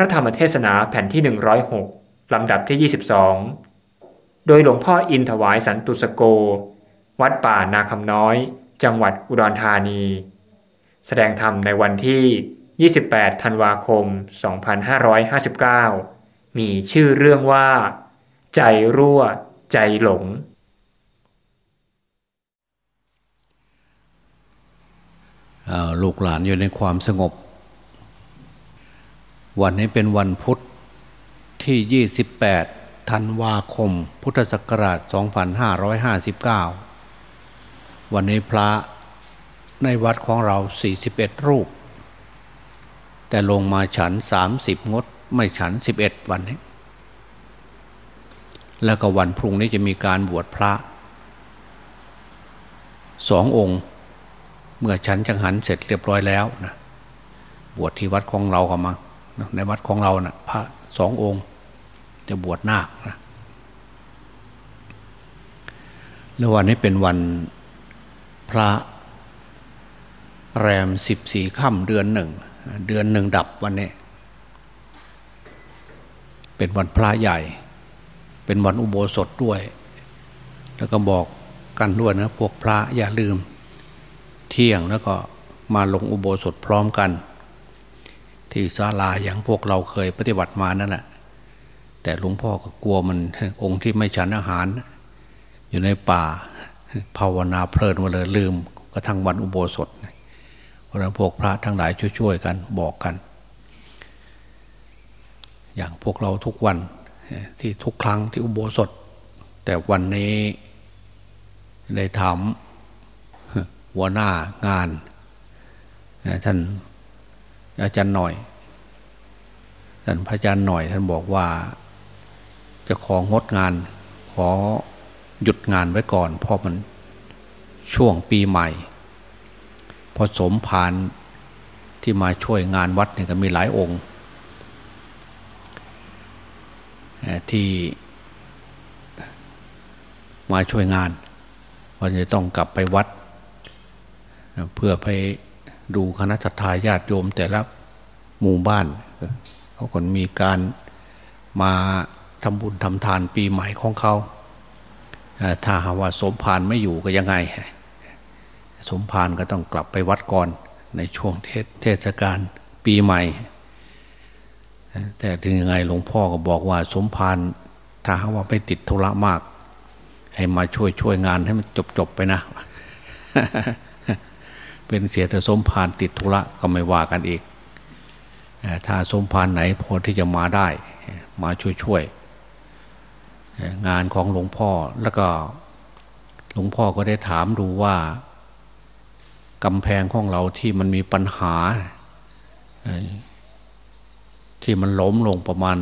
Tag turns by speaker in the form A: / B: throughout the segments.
A: ระธรรมเทศนาแผ่นที่ 106 ลำดับที่ 22 โดยหลวงพ่ออินถวายสันตุสโก วัดป่านาคำน้อย จังหวัดอุดรธานี แสดงธรรมในวันที่ 28 ธันวาคม 2559 มีชื่อเรื่องว่า ใจรั่ว ใจหลง
B: ลูกหลานอยู่ในความสงบ วันนี้เป็นวันพุทธที่ 28 ธันวาคม พุทธศักราช 2559 วันนี้พระในวัดของเรา 41 รูป แต่ลงมาฉัน 30 งด ไม่ฉัน 11 วันนี้ แล้วก็วันพรุ่งนี้จะมีการบวชพระสององค์ เมื่อฉันจังหันเสร็จเรียบร้อยแล้วนะบวชที่วัดของเราก็มา ในวัดของเรานะ่ะพระสององค์ จะบวชนาคนะแล้ววันนี้เป็นวันพระแรมสิบสี่ค่ำเดือนหนึ่ง เดือนหนึ่งดับวันนี้ เป็นวันพระใหญ่ เป็นวันอุโบสถด้วย แล้วก็บอกกันด้วยนะ พวกพระอย่าลืม เที่ยงแล้วก็มาลงอุโบสถพร้อมกัน ที่ศาลาอย่างพวกเราเคยปฏิบัติมานั่นแหละแต่หลวงพ่อก็กลัวมันองค์ที่ไม่ฉันอาหาร อยู่ในป่าภาวนาเพลินมาเลยลืมกระทั่งวันอุโบสถเพราะนั้นพวกพระทั้งหลายช่วยๆกันบอกกัน อย่างพวกเราทุกวันที่ทุกครั้งที่อุโบสถ แต่วันนี้ได้ถามหัวหน้างานท่าน อาจารย์หน่อยท่านพระอาจารย์หน่อย ท่านบอกว่า จะของดงาน ขอหยุดงานไว้ก่อน เพราะมันช่วงปีใหม่ พอสมผานที่มาช่วยงานวัดเนี่ยก็มีหลายองค์ ที่มาช่วยงานวันจะต้องกลับไปวัด เพื่อไป ดูคณะสัตยาญาติโยมแต่ละหมู่บ้านเขาคนมีการมาทำบุญทำทานปีใหม่ของเขาถ้าหาว่าสมภารไม่อยู่ก็ยังไง สมภารก็ต้องกลับไปวัดก่อนในช่วงเทศเทศกาลปีใหม่ แต่ถึงยังไงหลวงพ่อก็บอกว่าสมภารถ้าหาว่าไม่ติดธุระมาก ให้มาช่วยช่วยงานให้มันจบจบไปนะ เป็นเสียแต่สมภารติดธุระก็ไม่ว่ากันอีก ถ้าสมภารไหนพอที่จะมาได้ มาช่วยช่วยงานของหลวงพ่อแล้วก็หลวงพ่อก็ได้ถามดูว่ากำแพงของเราที่มันมีปัญหา ที่มันล้มลงประมาณ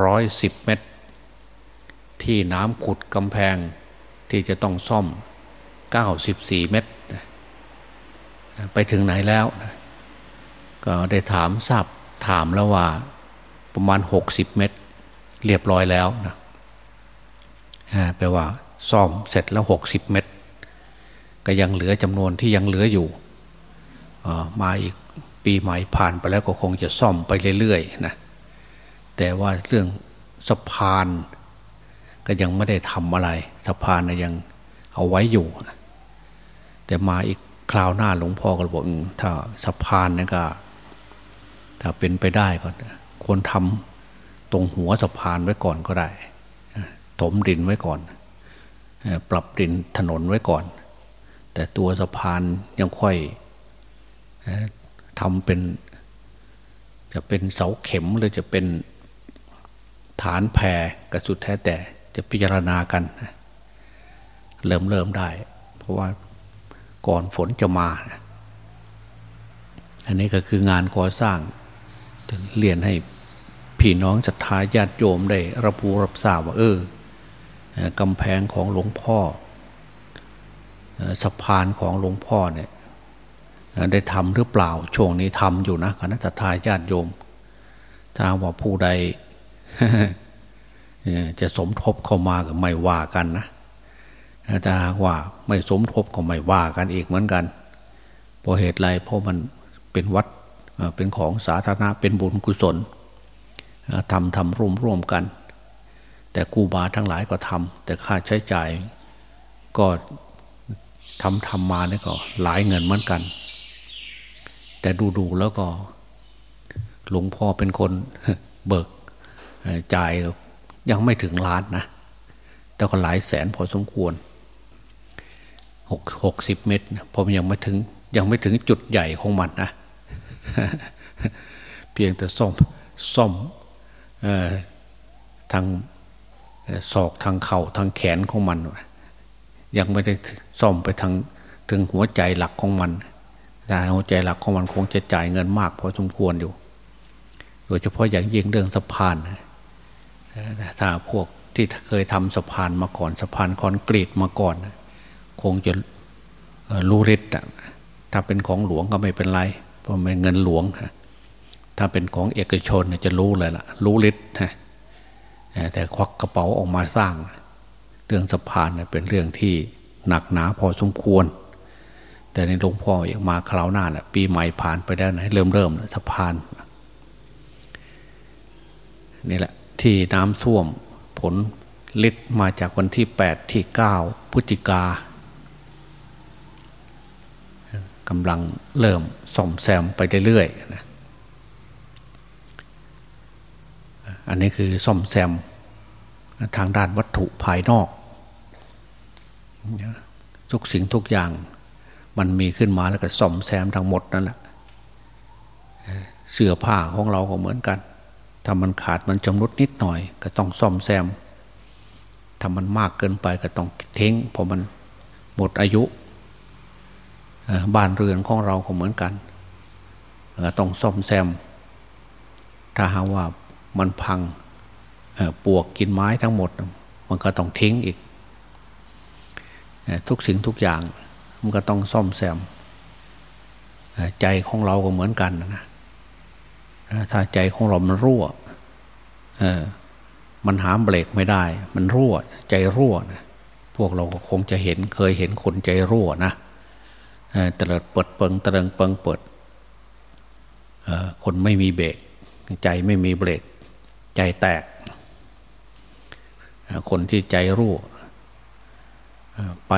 B: ร้อยสิบเมตร ที่น้ำขุดกำแพงที่จะต้องซ่อมเก้าสิบสี่เมตร ไปถึงไหนแล้ว ก็ได้ถามทราบถามแล้วว่าประมาณหกสิบเมตร เรียบร้อยแล้วนะแปลว่า ซ่อมเสร็จแล้วหกสิบเมตร ก็ยังเหลือจำนวนที่ยังเหลืออยู่มาอีกปีใหม่ผ่านไปแล้วก็คงจะซ่อมไปเรื่อยๆนะแต่ว่าเรื่องสะพาน ก็ยังไม่ได้ทำอะไร สะพานยังเอาไว้อยู่แต่มาอีก คราวหน้าหลวงพ่อก็บอกถ้าสะพานนี่ก็ ถ้าเป็นไปได้ก็ควรทำตรงหัวสะพานไว้ก่อนก็ได้ถมดินไว้ก่อน ปรับดินถนนไว้ก่อน แต่ตัวสะพานยังค่อยทำเป็น จะเป็นเสาเข็มหรือจะเป็นฐานแพรก็สุดแท้แต่จะพิจารณากันเริ่มเริ่มได้ เพราะว่า ก่อนฝนจะมา อันนี้ก็คืองานก่อสร้างเรียนให้พี่น้องศรัทธาญาติโยมได้รับรู้รับทราบว่าเออกำแพงของหลวงพ่อสะพานของหลวงพ่อเนี่ยได้ทำหรือเปล่าช่วงนี้ทำอยู่นะคณะทาญาติโยม ถ้าว่าผู้ใดจะสมทบเข้ามาก็ไม่ว่ากันนะ ถ้าว่าไม่สมทบก็ไม่ว่ากันอีกเหมือนกันเพราะเหตุไรเพราะมันเป็นวัดเป็นของสาธารณะเป็นบุญกุศลทำทำร่วมร่วมกัน แต่กูบาทั้งหลายก็ทำแต่ค่าใช้จ่ายก็ทำทำมาเนี่ยก็หลายเงินเหมือนกัน แต่ดูดูแล้วก็หลวงพ่อเป็นคนเบิกจ่ายยังไม่ถึงล้านนะ แต่ก็หลายแสนพอสมควร หกหกสิบเมตรผมยังไม่ถึงยังไม่ถึงจุดใหญ่ของมันนะ เพียงแต่ซ่อมซ่อมทางศอกทางเข่าทางแขนของมัน ยังไม่ได้ซ่อมไปทางถึงหัวใจหลักของมันแต่หัวใจหลักของมันคงจะจ่ายเงินมากพอสมควรอยู่ โดยเฉพาะอย่างยิ่งเรื่องสะพานถ้าพวกที่เคยทำสะพานมาก่อนสะพานคอนกรีตมาก่อน คงจะรู้ฤทธิ์ถ้าเป็นของหลวงก็ไม่เป็นไร เพราะเป็นเงินหลวงถ้าเป็นของเอกชนจะรู้เลยล่ะ รู้ฤทธิ์แต่ควักกระเป๋าออกมาสร้าง เรื่องสะพานเป็นเรื่องที่หนักหนาพอสมควร แต่ในหลวงพ่ออยากมาคราวหน้านะปีใหม่ผ่านไปแล้นะเริ่มเริ่มสะพานนี่แหละ ที่น้ำท่วมผลฤทธิ์มาจากวันที่แปดที่เก้าพฤศจิกา กำลังเริ่มส่อมแซมไปเรื่อยๆนะอันนี้คือซ่อมแซมทางด้านวัตถุภายนอก ทุกสิ่งทุกอย่างมันมีขึ้นมาแล้วก็ซ่อมแซมทั้งหมดนั่นแหละเสื้อผ้าของเราก็เหมือนกัน ถ้ามันขาดมันจำรุดนิดหน่อย ก็ต้องซ่อมแซมถ้ามันมากเกินไปก็ต้องทิ้งเพราะมันหมดอายุ บ้านเรือนของเราก็เหมือนกันต้องซ่อมแซม ถ้าหาว่ามันพังปวกกินไม้ทั้งหมด มันก็ต้องทิ้งอีก ทุกสิ่งทุกอย่างมันก็ต้องซ่อมแซม ใจของเราก็เหมือนกันนะถ้าใจของเรามันรั่วมันหามเบรกไม่ได้ มันรั่ว ใจรั่วนะพวกเราก็คงจะเห็นเคยเห็นคนใจรั่วนะ เตลิดเปิดเปิงเตลิงเปิงเปิดคนไม่มีเบรกใจไม่มีเบรก ใจแตก คนที่ใจรั่วไป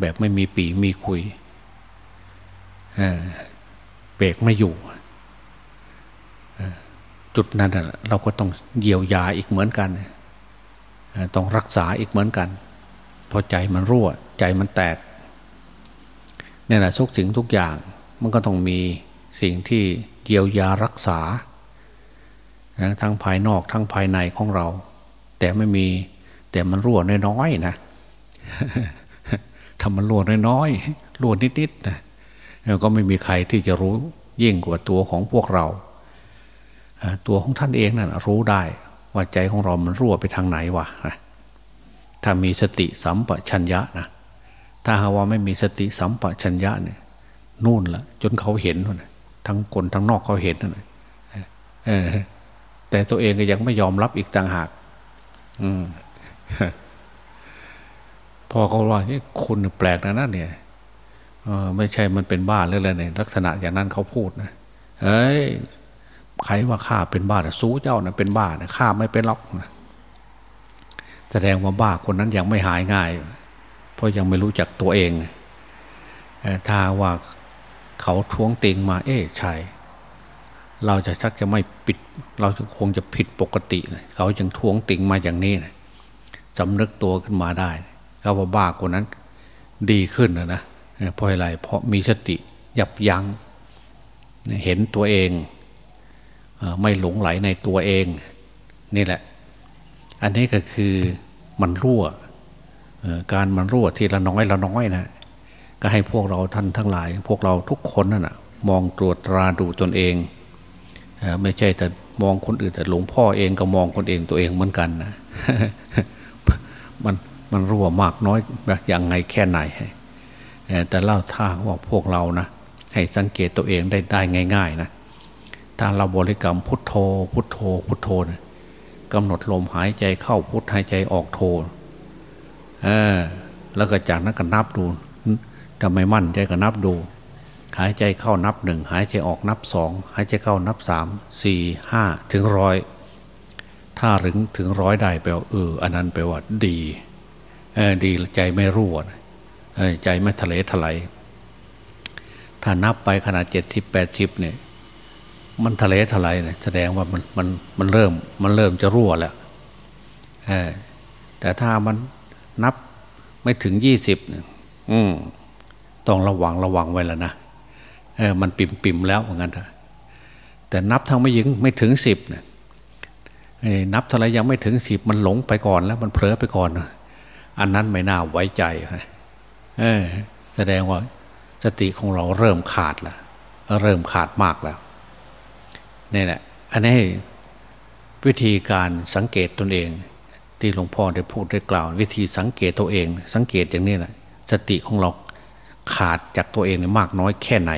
B: แบบไม่มีปีมีคุยเบรกไม่อยู่ จุดนั้นเราก็ต้องเยียวยาอีกเหมือนกัน ต้องรักษาอีกเหมือนกัน พอใจมันรั่ว ใจมันแตก นี่แหละทุกสิ่งทุกอย่างมันก็ต้องมีสิ่งที่เยียวยารักษาทั้งภายนอกทั้งภายในของเรา แต่ไม่มีแต่มันรั่วน้อยๆนะทำมันรั่วน้อยๆรั่วนิดๆนะก็ไม่มีใครที่จะรู้ยิ่งกว่าตัวของพวกเรา ตัวของท่านเองนั่นรู้ได้ ว่าใจของเรามันรั่วไปทางไหนวะถ้ามีสติสัมปชัญญะนะ ถ้าหาว่าไม่มีสติสัมปชัญญะเนี่ยนู่นละจนเขาเห็นทั้งคนทั้งนอกเขาเห็นนะแต่ตัวเองก็ยังไม่ยอมรับอีกต่างหาก อืมพอเขาว่านี่คุณแปลกนะนั่นเนี่ยไม่ใช่มันเป็นบ้าเลยเลยเนี่ยลักษณะอย่างนั้นเขาพูดนะเฮ้ยใครว่าข้าเป็นบ้าสู้เจ้านะเป็นบ้านะข้าไม่เป็นล็อกนะแสดงว่าบ้าคนนั้นยังไม่หายง่าย เพราะยังไม่รู้จักตัวเองถ้าว่าเขาท้วงติงมา เอ๊ะใช่เราจะชักจะไม่ปิด เราจะคงจะผิดปกตินะเขายังท้วงติงมาอย่างนี้นะสำนึกตัวขึ้นมาได้เขาว่าบ้าคนนั้น ดีขึ้นนะนะเพราะอะไรเพราะมีสติยับยัง้งเห็นตัวเองไม่หลงไหลในตัวเอง นี่แหละ อันนี้ก็คือมันรั่ว การมันรั่วทีละน้อยละน้อยนะก็ให้พวกเราท่านทั้งหลาย พวกเราทุกคนนั่นนะมองตรวจตราดูตนเองไม่ใช่แต่มองคนอื่นแต่หลวงพ่อเองก็มองคนเองตัวเองเหมือนกันนะมันมันรั่วมากน้อยแบบอย่างไงแค่ไหนแต่เล่าท่าว่าพวกเรานะให้สังเกตตัวเองได้ได้ง่าย ๆ นะถ้าเราบริกรรมพุทโธ พุทโธ พุทโธนะกำหนดลมหายใจเข้าพุทหายใจออกโธ เออ แล้วก็จากนั้นก็นับดูทำไมมั่นใจก็นับดู หายใจเข้านับหนึ่งหายใจออกนับสองหายใจเข้านับสามสี่ห้าถึงร้อยถ้าถึงถึงร้อยได้แปลว่าเอออันนั้นแปลว่าดีเออดีใจไม่รั่วใจไม่ทะเลทลายถ้านับไปขนาดเจ็ดสิบแปดสิบเนี่ย มันทะเลทลายเนี่ยแสดงว่ามันมันมันเริ่ม มันเริ่มจะรั่วแล้วแต่ถ้ามัน นับไม่ถึงยี่สิบอืมต้องระวังระวังไว้แล้วนะเออมันปิ่มปิ่มแล้วเหมือนกันแต่นับทางไม่ยิงไม่ถึงสิบเนี่ยนับเท่าไรยังไม่ถึงสิบมันหลงไปก่อนแล้วมันเผลอไปก่อนอันนั้นไม่น่าไว้ใจเออแสดงว่าสติของเราเริ่มขาดแล้วเริ่มขาดมากแล้วนี่แหละอันนี้วิธีการสังเกตตนเอง ที่หลวงพ่อได้พูดได้กล่าว วิธีสังเกตตัวเอง สังเกตอย่างนี้แหละสติของเราขาดจากตัวเองมากน้อยแค่ไหน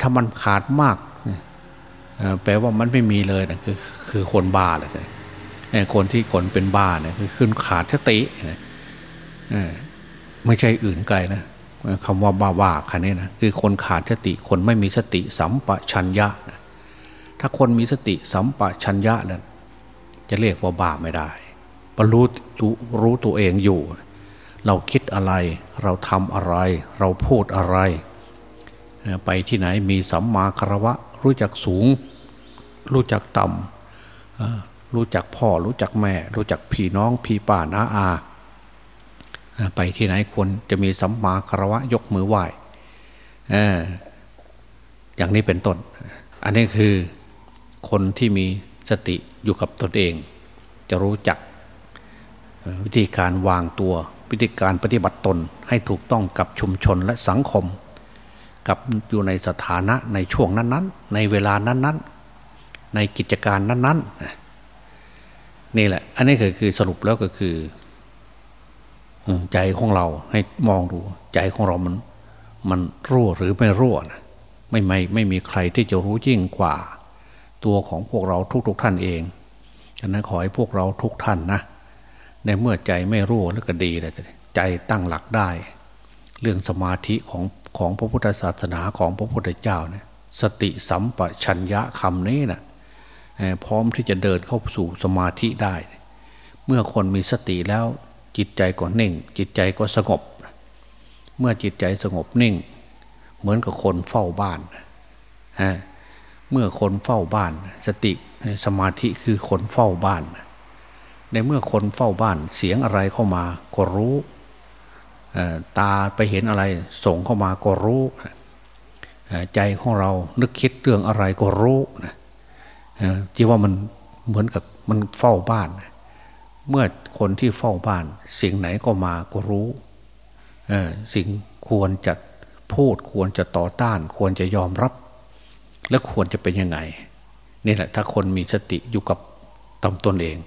B: ถ้ามันขาดมากแปลว่ามันไม่มีเลยนะคือคือคนบ้าเลยคนที่คนเป็นบ้าเนี่ยคือขึ้นขาดสติไม่ใช่อื่นไกลนะคำว่าบ้าว่าคันนี้นะคือคนขาดสติคนไม่มีสติสัมปชัญญะนะถ้าคนมีสติสัมปชัญญะนั้น จะเรียกว่าบ้าไม่ได้บรรลุรู้ตัวเองอยู่ เราคิดอะไร เราทำอะไร เราพูดอะไร ไปที่ไหนมีสัมมาคารวะ รู้จักสูง รู้จักต่ำรู้จักพ่อ รู้จักแม่ รู้จักพี่น้องพี่ป้าน้าอา ไปที่ไหนควรจะมีสัมมาคารวะยกมือไหว้อย่างนี้เป็นต้น อันนี้คือคนที่มี สติอยู่กับตนเอง จะรู้จักวิธีการวางตัว วิธีการปฏิบัติตนให้ถูกต้องกับชุมชนและสังคม กับอยู่ในสถานะในช่วงนั้นๆ ในเวลานั้นๆ ในกิจการนั้นๆนี่แหละ อันนี้คือคือสรุปแล้วก็คือใจของเราให้มองดู ใจของเรามันมันรั่วหรือไม่รั่วนะไม่ไม่ไม่มีใครที่จะรู้ยิ่งกว่า ตัวของพวกเราทุกๆทท่านเองฉะนั้นขอให้พวกเราทุกท่านนะ ในเมื่อใจไม่รั่วแล้วก็ดีเลยใจตั้งหลักได้ เรื่องสมาธิของของพระพุทธศาสนาของพระพุทธเจ้าเนี่ยสติสัมปชัญญะคำนี้นะพร้อมที่จะเดินเข้าสู่สมาธิได้ เมื่อคนมีสติแล้วจิตใจก็นิ่ง จิตใจก็สงบ เมื่อจิตใจสงบนิ่ง เหมือนกับคนเฝ้าบ้านฮะ เมื่อคนเฝ้าบ้าน สติสมาธิคือคนเฝ้าบ้าน ในเมื่อคนเฝ้าบ้านเสียงอะไรเข้ามาก็รู้ตาไปเห็นอะไรส่งเข้ามาก็รู้ใจของเรานึกคิดเรื่องอะไรก็รู้ที่ว่ามันเหมือนกับมันเฝ้าบ้าน เมื่อคนที่เฝ้าบ้าน สิ่งไหนก็มาก็รู้สิ่งควรจะพูดควรจะต่อต้าน ควรจะยอมรับ และควรจะเป็นยังไงนี่แหละถ้าคนมีสติอยู่กับตำตนเอง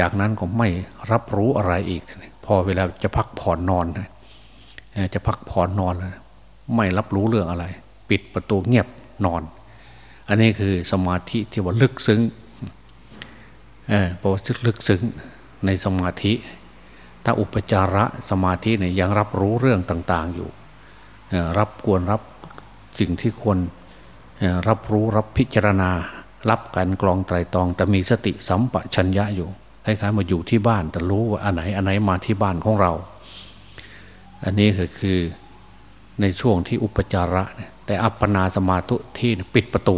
B: จากนั้นก็ไม่รับรู้อะไรอีก พอเวลาจะพักผ่อนนอนจะพักผ่อนนอน ไม่รับรู้เรื่องอะไร ปิดประตูเงียบนอน อันนี้คือสมาธิที่ว่าลึกซึ้งเพราะว่าลึกซึ้งในสมาธิ ถ้าอุปจาระสมาธิเนี่ยยังรับรู้เรื่องต่าง ๆอยู่รับควรรับสิ่งที่ควร รับรู้รับพิจารณา รับการกรองไตรตอง แต่มีสติสัมปชัญญะอยู่คล้ายๆมาอยู่ที่บ้านแต่รู้ว่าอันไหนอันไหนมาที่บ้านของเรา อันนี้ก็คือในช่วงที่อุปจาระ แต่อัปปนาสมาธุที่ปิดประตู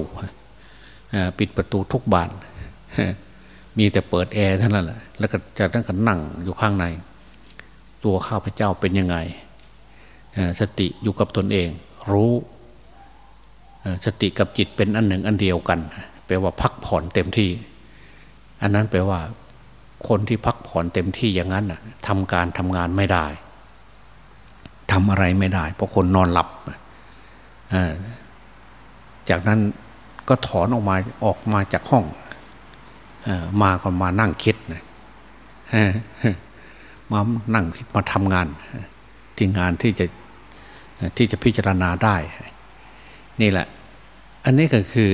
B: ปิดประตูทุกบานมีแต่เปิดแอร์เท่านั้นแหละแล้วก็จะตั้งกันนั่งอยู่ข้างใน ตัวข้าพเจ้าเป็นยังไงสติอยู่กับตนเอง รู้ สติกับจิตเป็นอันหนึ่งอันเดียวกันแปลว่าพักผ่อนเต็มที่ อันนั้นแปลว่า คนที่พักผ่อนเต็มที่อย่างนั้นทำการทำงานไม่ได้ทำอะไรไม่ได้ เพราะคนนอนหลับจากนั้นก็ถอนออกมาออกมาจากห้องมาก็มานั่งคิดนะมานั่งคิดมาทำงาน ที่งานที่จะที่จะพิจารณาได้ นี่แหละ อันนี้ก็คือ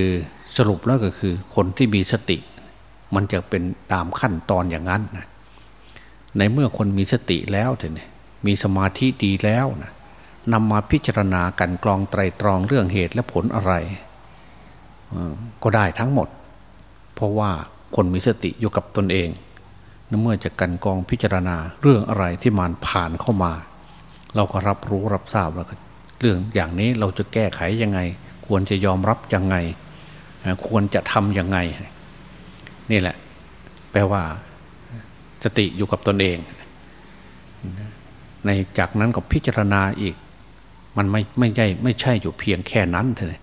B: สรุปแล้วก็คือคนที่มีสติ มันจะเป็นตามขั้นตอนอย่างนั้นนะในเมื่อคนมีสติแล้วเนี่ยมีสมาธิดีแล้วนะนำมาพิจารณากันกรองไตรตรองเรื่องเหตุและผลอะไรก็ได้ทั้งหมด เพราะว่าคนมีสติอยู่กับตนเองเมื่อจะกันกองพิจารณาเรื่องอะไรที่มันผ่านเข้ามา เราก็รับรู้รับทราบแล้วก็ เรื่องอย่างนี้เราจะแก้ไขยังไง ควรจะยอมรับยังไง ควรจะทำยังไง นี่แหละ แปลว่า สติอยู่กับตนเอง ในจากนั้นก็พิจารณาอีก มันไม่ไม่ใช่ไม่ใช่อยู่เพียงแค่นั้นเลย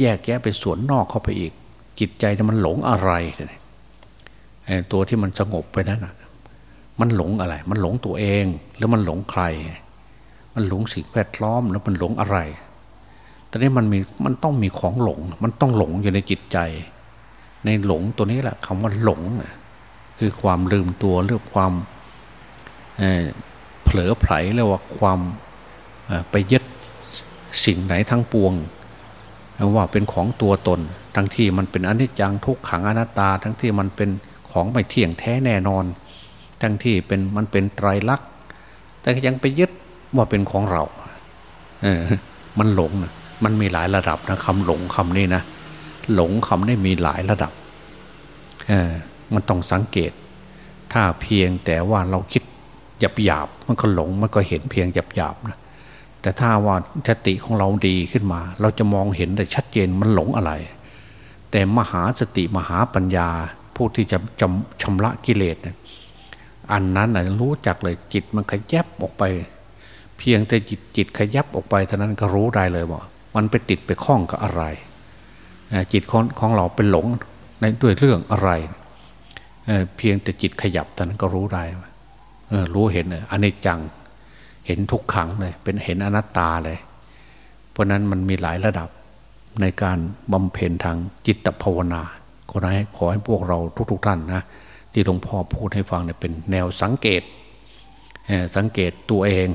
B: แยกแยะไปส่วนนอกเข้าไปอีก จิตใจมันหลงอะไรเลยตัวที่มันสงบไปนั้นมันหลงอะไร มันหลงตัวเอง หรือมันหลงใคร มันหลงสิ่งแวดล้อมแล้วมันหลงอะไร ตอนนี้มันมีมันต้องมีของหลง มันต้องหลงอยู่ในจิตใจ ในหลงตัวนี้แหละคำว่าหลง คือความลืมตัวเรื่องความเผลอไผลเรียกว่าความไปยึดสิ่งไหนทั้งปวง ว่าเป็นของตัวตน ทั้งที่มันเป็นอนิจจังทุกขังอนัตตา ทั้งที่มันเป็นของไม่เที่ยงแท้แน่นอน ทั้งที่เป็นมันเป็นไตรลักษณ์แต่ยังไปยึด ว่าเป็นของเรา เออ มันหลงมันมีหลายระดับนะคำหลงคำนี้นะหลงคำนี้มีหลายระดับ เออ มันต้องสังเกต ถ้าเพียงแต่ว่าเราคิดหยาบหยาบมันก็หลงมันก็เห็นเพียงหยาบหยาบนะแต่ถ้าว่าสติของเราดีขึ้นมา เราจะมองเห็นได้ชัดเจนมันหลงอะไร แต่มหาสติมหาปัญญาผู้ที่จะจำชำระกิเลสอันนั้นนะรู้จักเลยจิตมันขยับออกไป เพียงแต่จิตจิตขยับออกไปเท่านั้นก็รู้ได้เลยว่ามันไปติดไปคล้องกับอะไร จิตของของเราเป็นหลงในด้วยเรื่องอะไรเเพียงแต่จิตขยับเท่านั้นก็รู้ได้รู้เห็นอันจังเห็นทุกขังเลยเป็นเห็นอนัตตาเลย เพราะนั้นมันมีหลายระดับในการบำเพ็ญทางจิตภาวนาขอให้ขอให้พวกเราทุกๆทท่านนะที่หลวงพ่อพูดให้ฟังเนี่ยเป็นแนวสังเกตสังเกตตัวเอง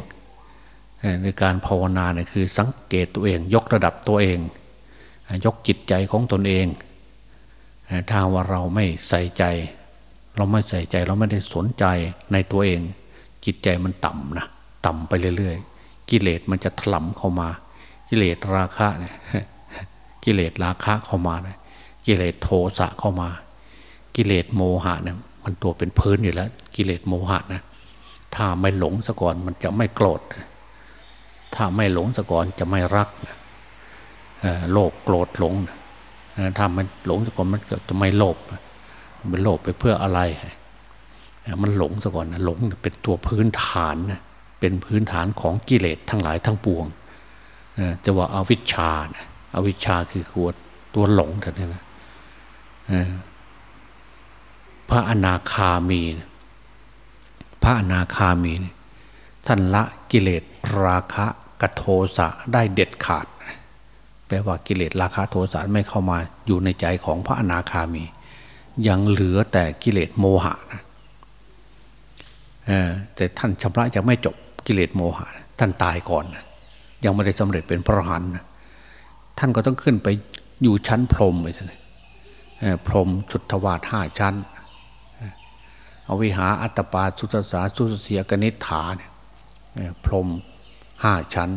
B: ในการภาวนาเนี่ยคือสังเกตตัวเอง ยกระดับตัวเอง ยกจิตใจของตนเอง ถ้าว่าเราไม่ใส่ใจ เราไม่ใส่ใจเราไม่ได้สนใจในตัวเอง จิตใจมันต่ำนะต่ำไปเรื่อยๆ กิเลสมันจะถล่มเข้ามา กิเลสราคะเนี่ยกิเลสราคะเข้ามานี่กิเลสโทสะเข้ามา กิเลสโมหะเนี่ยมันตัวเป็นพื้นอยู่แล้ว กิเลสโมหะนะถ้าไม่หลงซะก่อนมันจะไม่โกรธ ถ้าไม่หลงซะก่อนจะไม่รักโลภโกรธหลงถ้ามันหลงซะก่อนมันจะไม่โลภมันโลภไปเพื่ออะไร มันหลงซะก่อนนะหลงเป็นตัวพื้นฐานนะเป็นพื้นฐานของกิเลสทั้งหลายทั้งปวงแต่ว่าอาวิชชาอาวิชชาคือขวดตัวหลงแต่นี่นะพระอนาคามี พระอนาคามี ท่านละกิเลสราคะกโทสะได้เด็ดขาด แปลว่ากิเลสราคะโทสะไม่เข้ามาอยู่ในใจของพระอนาคามี ยังเหลือแต่กิเลสโมหะนะแต่ท่านชำระยังไม่จบกิเลสโมหะ ท่านตายก่อนนะยังไม่ได้สำเร็จเป็นพระหันนะท่านก็ต้องขึ้นไปอยู่ชั้นพรหมไปท่านพรหมจุดทวารห้าชั้นอวิหาอัตปาสุตสาสุเสียกนิฐาเนี่ย พรมห้าชั้น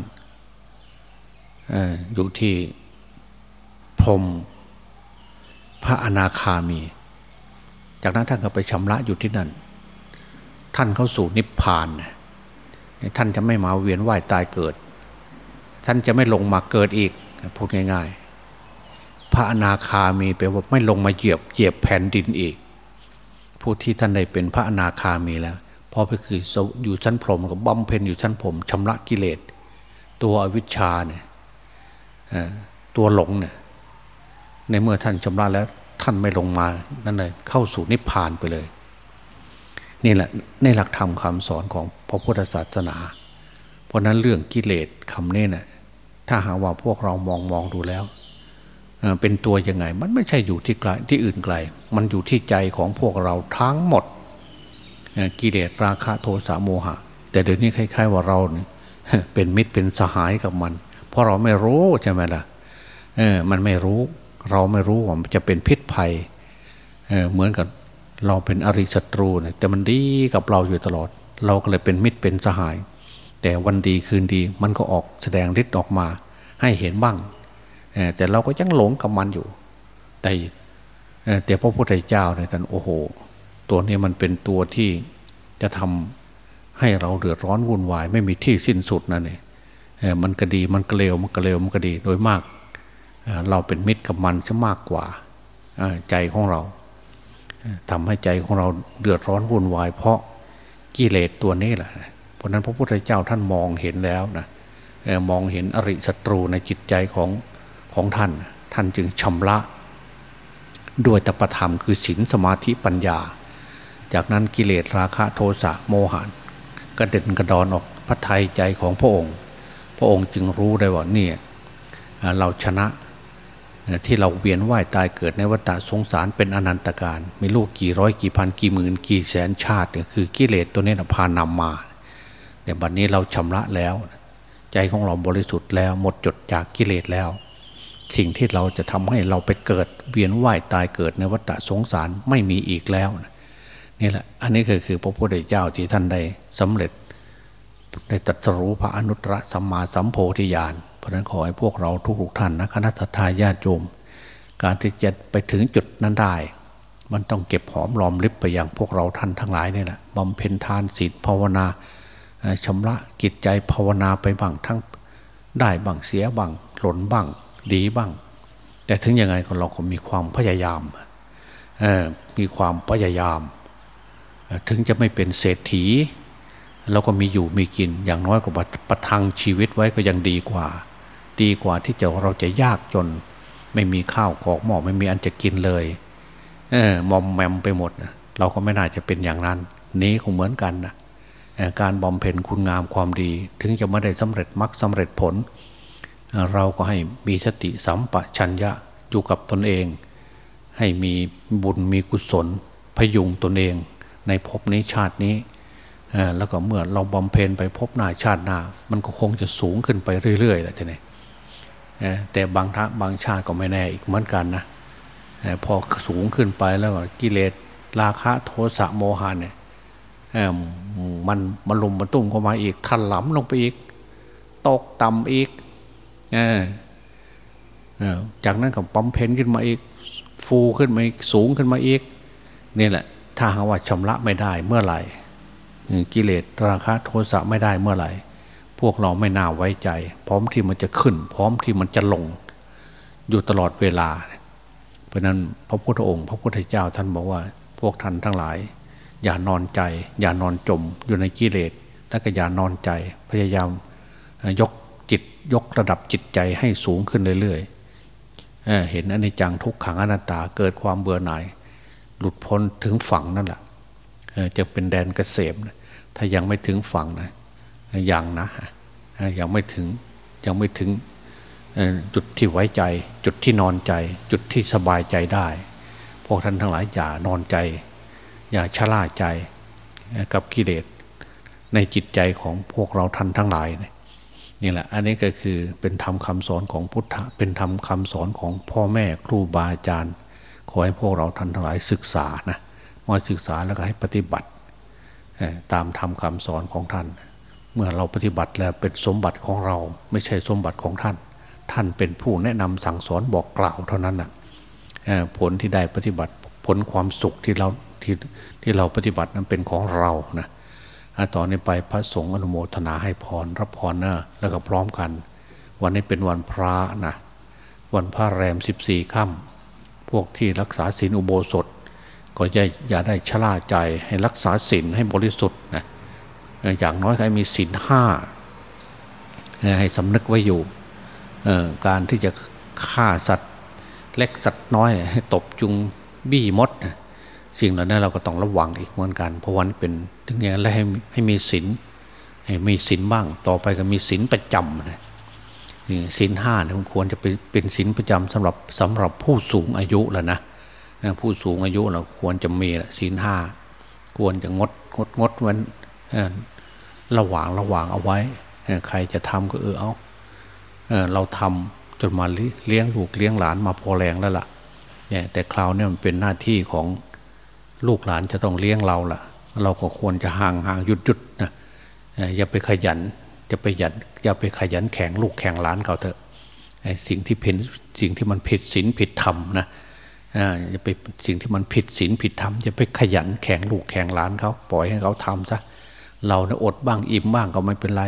B: อยู่ที่พรมพระอนาคามี จากนั้นท่านก็ไปชำระอยู่ที่นั่น ท่านเข้าสู่นิพพานท่านจะไม่มาเวียนว่ายตายเกิด ท่านจะไม่ลงมาเกิดอีกพูดง่าย ๆ พระอนาคามีแปลว่าไม่ลงมาเหยียบเหยียบแผ่นดินอีก ผู้ที่ท่านได้เป็นพระอนาคามีแล้ว พอไปคืออยู่ชั้นพรหมก็บำเพ็ญอยู่ชั้นผมชำระกิเลส ตัวอวิชชาเนี่ยตัวหลงเนี่ยในเมื่อท่านชำระแล้วท่านไม่ลงมานั่นเลยเข้าสู่นิพพานไปเลย นี่แหละในหลักธรรมคำสอนของพระพุทธศาสนา เพราะนั้นเรื่องกิเลสคำนี้เนะ่ยถ้าหาว่าพวกเรามองมองดูแล้วเป็นตัวยังไง มันไม่ใช่อยู่ที่ไกลที่อื่นไกล มันอยู่ที่ใจของพวกเราทั้งหมด กิเลสราคะโทสะโมหะ แต่เดี๋ยวนี้คล้ายๆว่าเราเป็นมิตรเป็นสหายกับมัน เพราะเราไม่รู้ใช่ไหมล่ะเออ มันไม่รู้ เราไม่รู้ว่ามันจะเป็นพิษภัยเออเหมือนกับเราเป็นอริศัตรูเนี่ยแต่มันดีกับเราอยู่ตลอด เราก็เลยเป็นมิตรเป็นสหาย แต่วันดีคืนดีมันก็ออกแสดงฤทธิ์ออกมา ให้เห็นบ้างแต่เราก็ยังหลงกับมันอยู่ แต่แต่พระพุทธเจ้าเนี่ยท่านโอ้โห ตัวนี้มันเป็นตัวที่จะทำให้เราเดือดร้อนวุ่นวาย ไม่มีที่สิ้นสุดนั่นเองมันก็ดีมันก็เลวมันก็เลวมันก็ดีโดยมาก เราเป็นมิตรกับมันจะมากกว่าใจของเราทำให้ใจของเราเดือดร้อนวุ่นวาย เพราะกิเลสตัวนี้แหละเพราะนั้นพระพุทธเจ้าท่านมองเห็นแล้วนะมองเห็นอริศัตรูในจิตใจของของท่าน ท่านจึงชำระ ด้วยตปธรรมคือศีลสมาธิปัญญา จากนั้นกิเลสราคะโทสะโมหะกระเด็นกระดอนออกพระทัยใจของพระองค์ พระองค์จึงรู้ได้ว่าเนี่ยเราชนะที่เราเวียนว่ายตายเกิดในวัฏสงสารเป็นอนันตการมีลูกกี่ร้อยกี่พันกี่หมื่นกี่แสนชาติเนี่ยคือกิเลสตัวนี้นะพานำมา แต่บัดนนี้เราชำระแล้ว ใจของเราบริสุทธิ์แล้วหมดจดจากกิเลสแล้ว สิ่งที่เราจะทำให้เราไปเกิดเวียนว่ายตายเกิดในวัฏสงสารไม่มีอีกแล้วนี่ นี่แหละ อันนี้ก็คือพระพุทธเจ้าที่ท่านได้สำเร็จได้ตรัสรู้พระอนุตตรสัมมาสัมโพธิญาณ เพราะนั้นขอให้พวกเราทุกๆท่านนะคณะทาญาติโยมการที่จะไปถึงจุดนั้นได้ มันต้องเก็บหอมรอมริบไปอย่างพวกเราท่านทั้งหลายนี่แหละบำเพ็ญทานศีลภาวนาชำระกิจใจภาวนาไปบ้างทั้งได้บ้างเสียบ้างหล่นบ้างดีบ้าง แต่ถึงยังไงก็เราก็มีความพยายามมีความพยายาม ถึงจะไม่เป็นเศรษฐีเราก็มีอยู่มีกินอย่างน้อยก็ประทังชีวิตไว้ก็ยังดีกว่า ดีกว่าที่จะเราจะยากจน ไม่มีข้าวกอกหม้อไม่มีอันจะกินเลยเออมอมแมมไปหมดเราก็ไม่น่าจะเป็นอย่างนั้น นี้คงเหมือนกันนะการบำเพ็ญคุณงามความดี ถึงจะไม่ได้สำเร็จมรรคสาเร็จผล เราก็ให้มีสติสัมปชัญญะอยู่กับตนเอง ให้มีบุญมีกุศลพยุงตนเอง ในภพนี้ชาตินี้แล้วก็เมื่อเราบำเพ็ญไปพบหน้าชาติหน้า มันก็คงจะสูงขึ้นไปเรื่อยๆแหละทีนี้แต่บางทับางชาติก็ไม่แน่อีกเหมือนกันนะพอสูงขึ้นไปแล้วกิเลสราคะโทสะโมหะเนี่ยมันมันลุมมันตุ้มเข้ามาอีกขันหลำลงไปอีก ตกต่ำอีกจากนั้นก็ปั๊มเพนขึ้นมาอีก ฟูขึ้นมาอีกสูงขึ้นมาอีกนี่แหละ ถ้าหากว่าชำระไม่ได้เมื่อไหร่กิเลสราคะโทสะไม่ได้เมื่อไหร่ พวกเราไม่น่าไว้ใจ พร้อมที่มันจะขึ้น พร้อมที่มันจะลง อยู่ตลอดเวลา เพราะนั้นพระพุทธองค์ พระพุทธเจ้าท่านบอกว่า พวกท่านทั้งหลาย อย่านอนใจ อย่านอนจม อยู่ในกิเลสแล้วก็อย่านอนใจพยายามยกจิตยกระดับจิตใจให้สูงขึ้นเรื่อยๆเห็นอนิจจังทุกขังอนัตตาเกิดความเบื่อหน่าย หลุดพ้นถึงฝั่งนั่นแหละจะเป็นแดนเกษมถ้ายังไม่ถึงฝั่งนะยังนะยังไม่ถึงยังไม่ถึงจุดที่ไว้ใจ จุดที่นอนใจ จุดที่สบายใจได้พวกท่านทั้งหลายอย่านอนใจ อย่าชะล่าใจกับกิเลสในจิตใจของพวกเราท่านทั้งหลายนี่แหละ อันนี้ก็คือเป็นธรรมคาสอนของพุทธ เป็นธรรมคาสอนของพ่อแม่ครูบาอาจารย์ ขอให้พวกเราท่านทั้งหลายศึกษานะมาศึกษาแล้วก็ให้ปฏิบัติตามธรรมคำสอนของท่าน เมื่อเราปฏิบัติแล้วเป็นสมบัติของเราไม่ใช่สมบัติของท่าน ท่านเป็นผู้แนะนำสั่งสอนบอกกล่าวเท่านั้นนะผลที่ได้ปฏิบัติผลความสุขที่เราที่ที่เราปฏิบัตินั้นเป็นของเรานะต่อนนี้ไปพระสงฆ์อนุโมทนาให้พรรับพรนะแล้วก็พร้อมกัน วันนี้เป็นวันพระนะวันพระแรมสิบสี่ค่ำ วกที่รักษาศีลอุโบสถ ก็อย่าอย่าได้ชะล่าใจให้รักษาศีลให้บริสุทธิ์นะอย่างน้อยให้มีศีลห้าให้สำนึกไว้อยู่การที่จะฆ่าสัตว์เล็กสัตว์น้อยให้ตบจุงบี้มดสิ่งเหล่านั้นเราก็ต้องระวังอีกเหมือนกัน เพราะวันเป็นถึงอย่างนั้นให้ให้มีศีลให้มีศีลบ้าง ต่อไปก็มีศีลประจำนะ ศีลห้าเนี่ยควรจะเป็นเป็นศีลประจำสำหรับสำหรับผู้สูงอายุแล้วนะผู้สูงอายุเราควรจะมีศีลห้าควรจะงดงดงดไว้ระหว่างระหว่างเอาไว้ ใครจะทำก็เออเอาเราทำจนมาเลี้ยงลูกเลี้ยงหลานมาพอแรงแล้วล่ะเนี่ยแต่คราวนี้มันเป็นหน้าที่ของลูกหลานจะต้องเลี้ยงเราล่ะ เราก็ควรจะห่างห่างหยุดหยุดนะอย่าไปขยัน จะไปหยันอย่าไปขยันแข่งลูกแข่งหลานเขาเถอะสิ่งที่เป็นสิ่งที่มันผิดศีลผิดธรรมนะอย่าไปสิ่งที่มันผิดศีลผิดธรรมอย่าไปขยันแข่งลูกแข่งหลานเขาปล่อยให้เขาทำซะเราเนี่ยอดบ้างอิ่มบ้างก็ไม่เป็นไร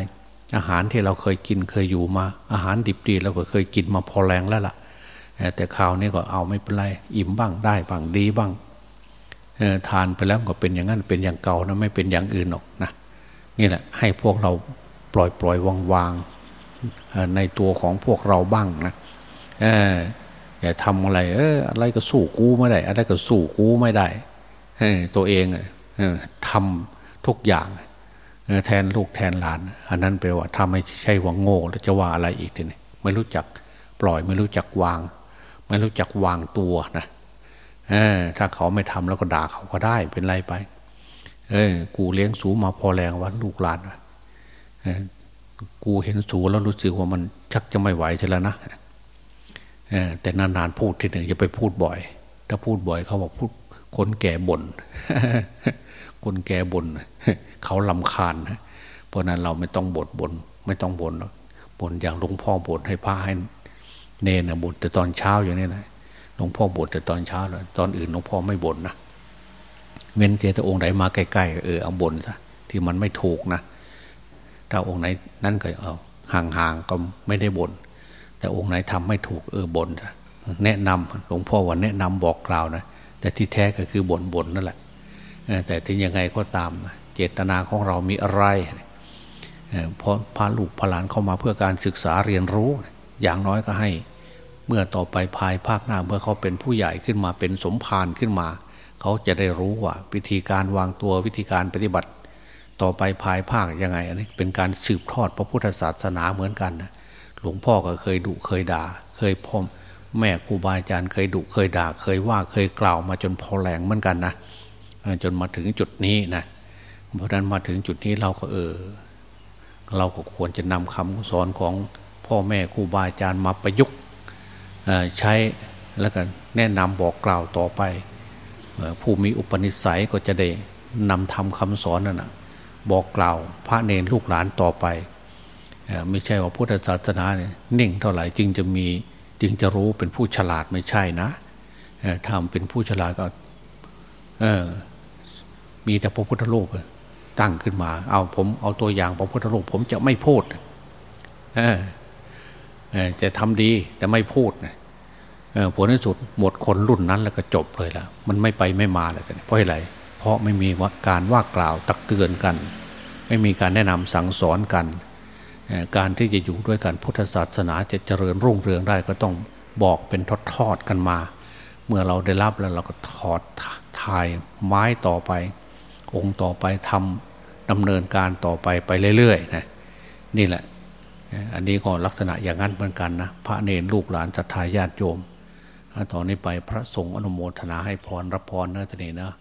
B: อาหารที่เราเคยกินเคยอยู่มา อาหารดิบดีเราก็เคยกินมาพอแรงแล้วล่ะแต่ข่าวนี้ก็เอาไม่เป็นไร อิ่มบ้างได้บ้างดีบ้างทานไปแล้วก็เป็นอย่างนั้นเป็นอย่างเก่านะไม่เป็นอย่างอื่นหรอกนะนี่แหละให้พวกเรา ปล่อยปล่อยวางวางในตัวของพวกเราบ้างนะอย่าทำอะไร เอออะไรก็สู้กูไม่ได้ อะไรก็สู้กูไม่ได้ตัวเองทำทุกอย่างแทนลูกแทนหลาน อันนั้นแปลว่าถ้าไม่ใช่ว่าโง่แล้วจะว่าอะไรอีกทีนี้ไม่รู้จักปล่อยไม่รู้จักวาง ไม่รู้จักวางตัวนะถ้าเขาไม่ทำแล้วก็ด่าเขาก็ได้เป็นไรไป เออ กูเลี้ยงสูมาพอแรงวันลูกหลาน กูเห็นสูแล้วรู้สึกว่ามันชักจะไม่ไหวใช่แล้วนะแต่นานๆพูดทีหนึ่งอย่าไปพูดบ่อย ถ้าพูดบ่อยเขาบอกพูดคนแก่บน่นคนแก่บน่นเขาลำคาญเพราะนั้นเราไม่ต้องบ่นบน่นไม่ต้องบ่นบ่นอย่างหลวงพ่อบ่นให้พระให้เนนบ่นแต่ตอนเช้าอย่างนี้นะหลวงพ่อบ่นแต่ตอนเช้าเลยตอนอื่นหลวงพ่อไม่บ่นนะเว้นเจตองค์ไหนมาใกล้ๆเออเอาบ่นซะที่มันไม่ถูกนะ ถ้าองค์ไหนนั่นก็เอาห่างๆก็ไม่ได้บน่นแต่องค์ไหนทำไม่ถูกเออบ่นแนะนำหลวงพ่อว่าแนะนำบอกกล่าวนะแต่ที่แท้ก็คือบ่นบ่นนั่นแหละแต่ถึงยังไงก็ตาม เจตนาของเรามีอะไรเพราะพาลูกพาหลานเข้ามาเพื่อการศึกษาเรียนรู้ อย่างน้อยก็ให้ เมื่อต่อไปภายภาคหน้าเมื่อเขาเป็นผู้ใหญ่ขึ้นมาเป็นสมภารขึ้นมา เขาจะได้รู้ว่าวิธีการวางตัววิธีการปฏิบัติ ต่อไปภายภาคยังไงอันนี้เป็นการสืบทอดพระพุทธศาสนาเหมือนกันนะหลวงพ่อก็เคยดุเคยด่า เคยพ่อแม่ครูบาอาจารย์เคยดุเคยด่า เคยว่าเคยกล่าวมาจนพอแรงเหมือนกันนะจนมาถึงจุดนี้นะเพราะนั้นมาถึงจุดนี้เราก็เออ เราก็ควรจะนำคำสอนของพ่อแม่ครูบาอาจารย์มาประยุกต์ใช้แล้วก็แนะนำบอกกล่าวต่อไป ผู้มีอุปนิสัยก็จะได้นำทำคำสอนนั่นนะ บอกกล่าว พระเนรลูกหลานต่อไปไม่ใช่ว่าพุทธศาสนาเนี่ยนิ่งเท่าไหร่จึงจะมีจึงจะรู้เป็นผู้ฉลาดไม่ใช่นะทำเป็นผู้ฉลาดก็มีแต่พระพุทธรูปตั้งขึ้นมา เอาผมเอาตัวอย่างพระพุทธรูปผมจะไม่พูดจะทำดีแต่ไม่พูดผลที่สุดหมดคนรุ่นนั้นแล้วก็จบเลยละมันไม่ไปไม่มาเลยเพราะอะไร ราะไม่มีการว่ากล่าวตักเตือนกัน ไม่มีการแนะนำสั่งสอนกัน การที่จะอยู่ด้วยกันพุทธศาสนาจะเจริญรุ่งเรืองได้ก็ต้องบอกเป็นทอดๆกันมา เมื่อเราได้รับแล้วเราก็ถอดถ่ายไม้ต่อไป องค์ต่อไปทำดำเนินการต่อไปไปเรื่อยๆนะนี่แหละ อันนี้ก็ลักษณะอย่างนั้นเหมือนกันนะพระเนรลูกหลานศรัทธาญาติโยมต่อนนี้ไปพระสงฆ์อนุโมทนาให้พรรับพรนะท่านเนะ